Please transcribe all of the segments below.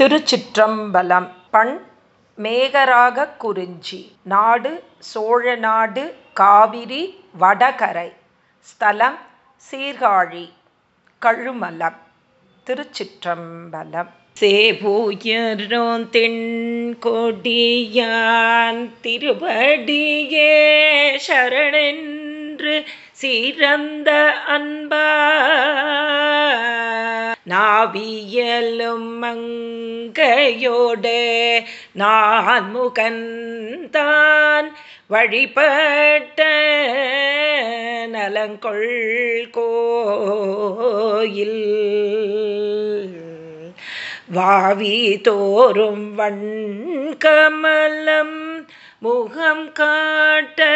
திருச்சிற்றம்பலம் பண் மேகராக குறிஞ்சி. நாடு சோழநாடு காவிரி வடகரை. ஸ்தலம் சீர்காழி. கழுமலம் திருச்சிற்றம்பலம். சேபூயரோன் தென்கொடியான் திருவடியே சரணன் சிறந்த அன்பா. நாவியலும் மங்கையோடு நான் முகந்தான் வழிபட்ட நலங்கொள் கோயில். வாவி தோறும் வண்கமலம் முகம் காட்ட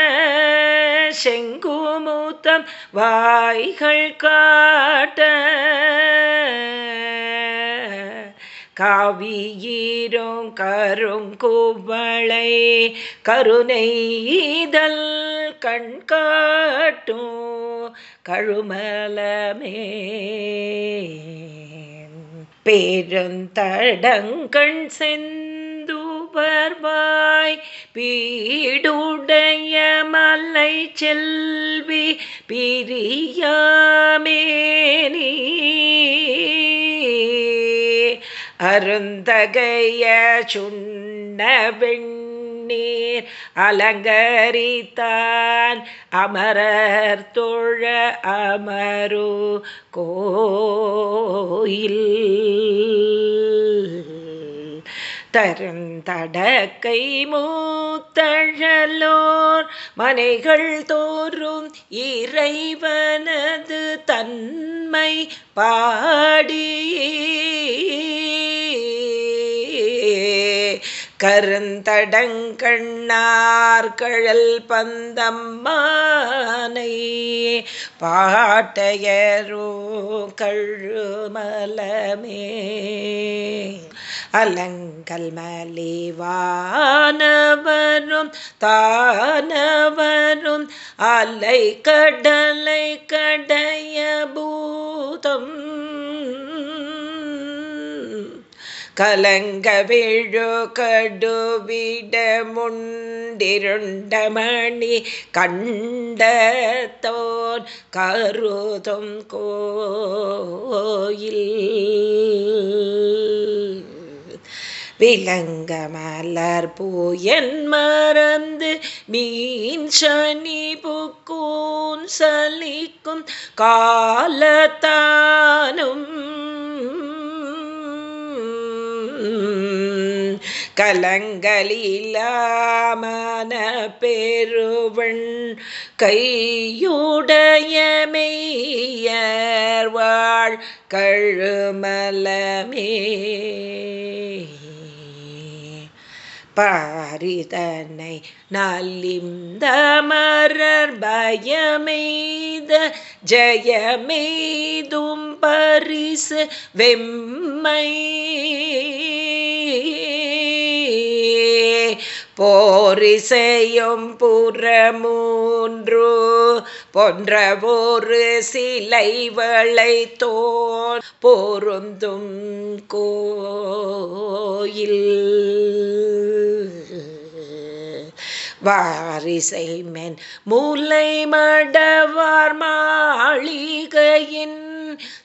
செங்குமூத்தம் வாய்கள் காட்ட காவியீரும் கருங்குவளை கருணைதல் கண்காட்டும் கழுமலமே. பேருந்தடங்கண் சென்று செந்துபர்வாய் பீடுடைய மலை செல்வி பிரியாமேனி அருந்தகைய சுண்ண வெண்ணீர் அலங்கரித்தான் அமரர் தொழ அமரு கோயில். தருந்தடக்கை மூத்தழலோர் மனைகள் தோறும் இறைவனது தன்மை பாடி கருந்தடங்கண்ணார் கழல் பந்தம்மானை பாட்டையரோ கழுமலமே. அலங்கல் மலிவானவரும் தானவரும் அலை கடலை கடைய பூதம் கலங்க விழு கடுவிட முண்டிருண்டமணி கண்டத்தோன் கருதும் கோயில். விலங்க மலர் பூயன் மறந்து மீன் சனி புக்கூன் சலிக்கும் காலத்தானும். கலங்களிலாமன பெருவன் கையுடைய மெய்யர் வாழ் கழுமலமே. பாரிதனை நல்லிந்த மரர் பயமெய்த ஜயமெய்தும் பரிசு வெம்மை போரிசையும் புறமூன்று போன்ற ஒரு சிலை வளைத்தோன் பொருந்தும் கோயில். வாரிசை மென் மூலை மடவார் மாளிகையின்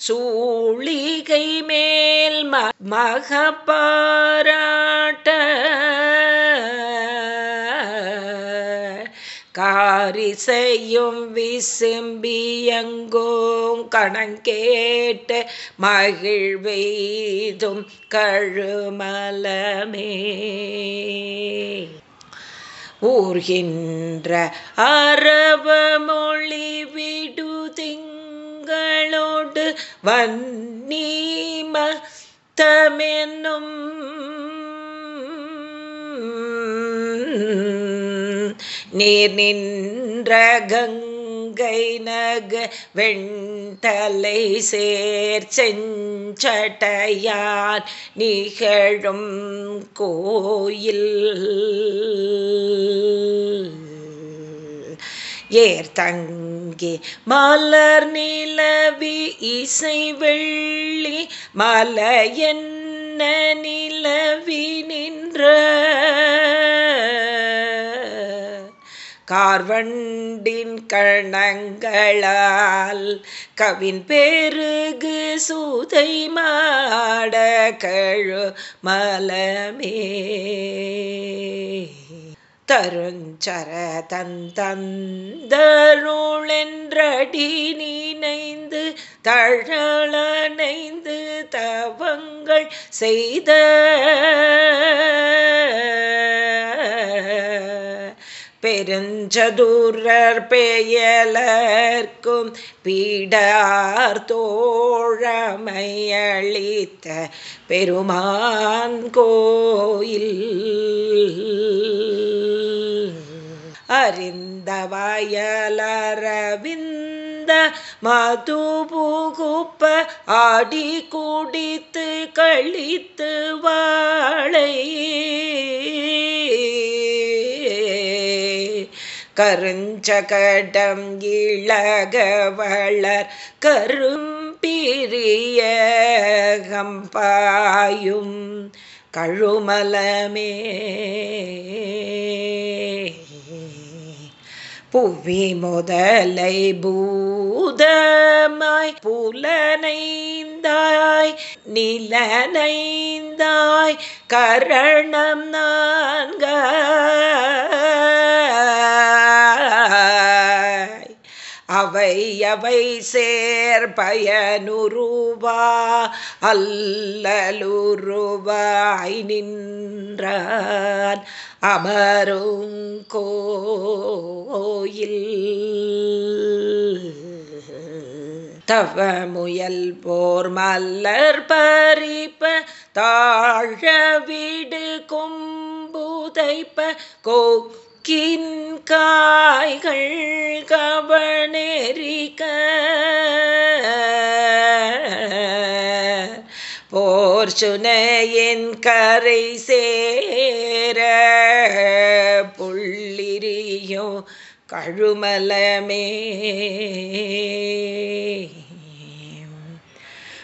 சூழிகை மேல் மகப்பாராட்ட காரிசையும் விசும்பியங்கோம் கணங்கேட்ட மகிழ்வெய்தும் கழுமலமே. ஊர்கின்ற அறவமொழி விடு திங்களோடு வன்னீம தமென்னும் நீர் நின்ற கங்கை நக வெண்தலை சேர் செஞ்சடையான் நிகழும் கோயில். ஏர்தங்கி மலர் நிலவி இசை வெள்ளி மலையென்ன என்ன நிலவி நின்ற கார்வண்டின் கணங்களால் கவின் பெருகு சூதை மாட கழு மலமே. தருஞ்சர தந்தந்தருளென்றடி நினைந்து தழலனைந்து தவங்கள் செய்த பெருஞ்சதுரர் பெயலர்க்கும் பீடார் தோழமையளித்த பெருமான் கோயில். அறிந்த வயலரவிந்த மது புகுப்ப ஆடி குடித்து கழித்து வாழை. கருஞ்சகடம் இளகவளர் கரும்பிரிய கம்பாயும் கழுமலமே. புவி முதலை பூதமாய் புலனைந்தாய் நிலனைந்தாய் கரணம் நான்க அவை அவை சேர்பயனுருவா அல்லலுருவாய் நின்றான் அமருங்கோயில் தவ முயல் போர் மல்லர் பறிப்ப தாழ வீடு கொம்புதைப்ப கோ காய்கள் கவனேரிக்க போர் சுனையின் கரை சேர. புள்ளிரியும் கழுமலமே.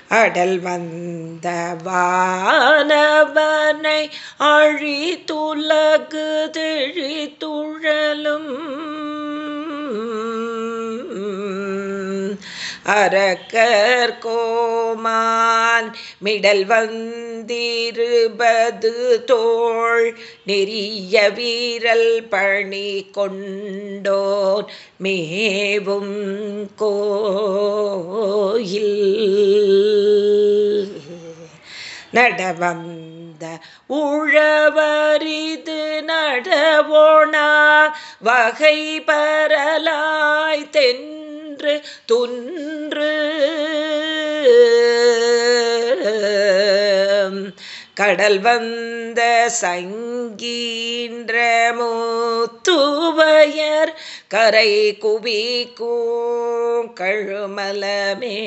அடல் வந்த வானவனை அழித்துலகு திழித்துழலும் அரக்கர் கோமான் மிடல் வந்த வந்திருபது தோள். நெறிய வீரல் பணி கொண்டோர். மேவும் கோயில். நடவந்த உழவரிது நடவோனா. வகை பரலாய் தென்று துன்று கடல் வந்த சங்கீன்ற மூத்துவயர் கரை குவிக்கும் கழுமலமே.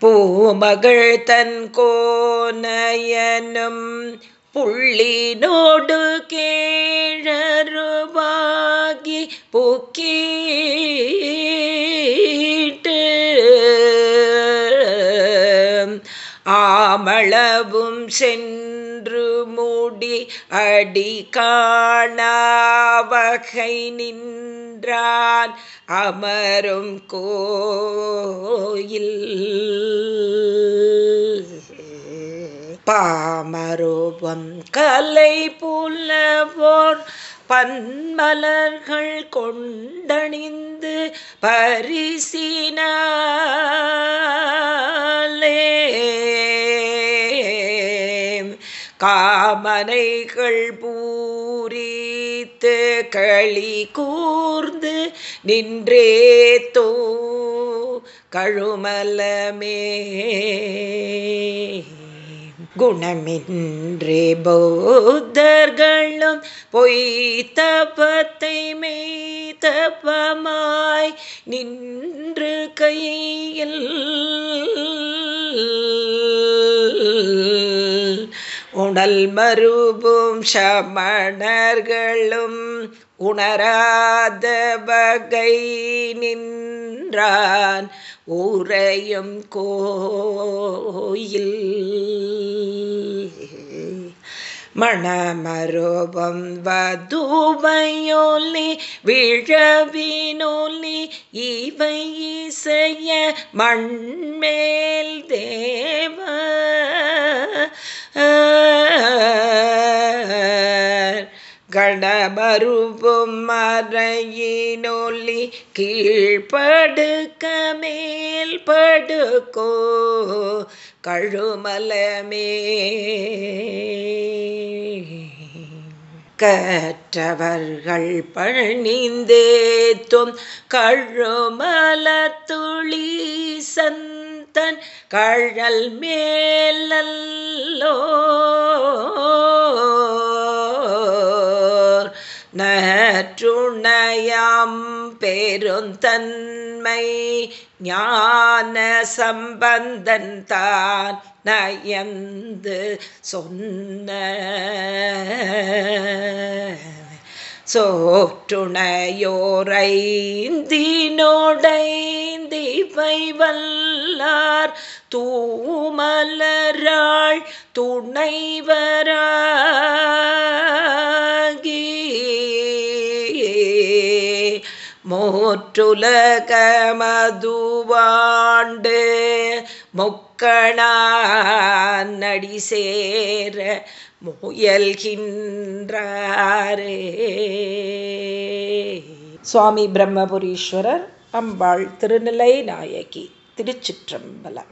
பூமகள் தன் கோனயனும் புள்ளினோடு கேழருவாகி புக்கீட்டு ஆமளவும் சென்று மூடி அடி காணாவகை நின்றான் அமரும் கோயில். பாமரூபம் கலை புலவோர் பன்மலர்கள் கொண்டணிந்து பரிசினார் காமனைகள் பூரித்து களி கூர்ந்து நின்றே தோ கழுமலமே. குணமின்றே பௌத்தர்களும் பொய் மெய்தபமாய் நின்று கையில் உணல் மறுபும் சமணர்களும் உணராத வகை நின்றான் ஊரையும் கோயில். மணமரோபம் வதுவையோலி விழவினோலி இவை இசைய மண்மேல் தேவ கணமருவும் மறையினொலி கீழ்படுக்க மேல் படுக்கோ கழுமலமே. கற்றவர்கள் பணிந்தேத்தும் கழுமல துளி சந்தன் கழல் மேலல்லோ. நற்றுணையாம் பெருந்தன்மை ஞான சம்பந்தன் தான் நயந்து சொன்ன. சோற்றுணையோரைந்தினோடைந்திவை வல்லார் தூமலராள் துணைவரா மோற்றுலகமதுவாண்டு மதுவாண்டு மொக்கணாடி சேர முயல்கின்றாரே. சுவாமி பிரம்மபுரீஸ்வரர் அம்பாள் திருநிலை நாயகி திருச்சிற்றம்பலம்.